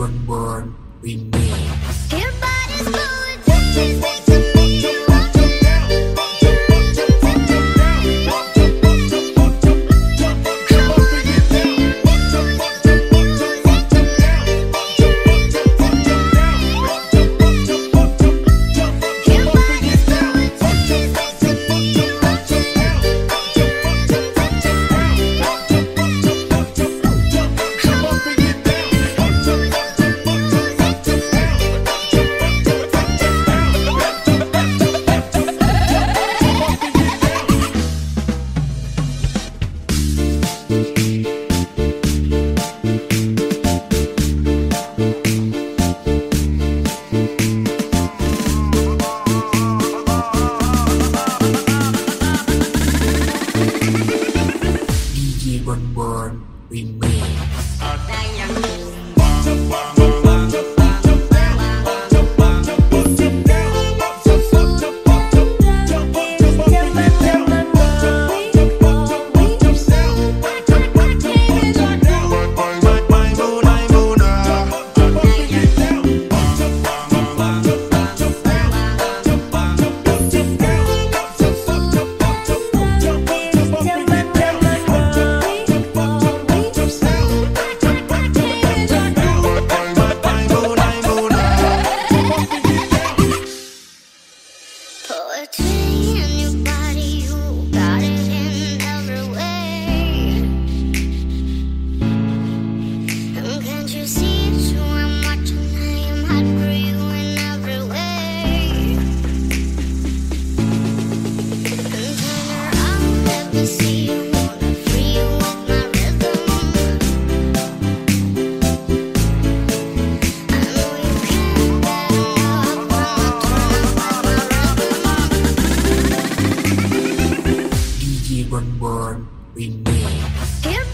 One more remains. Your body's glowing, touches. one more remains.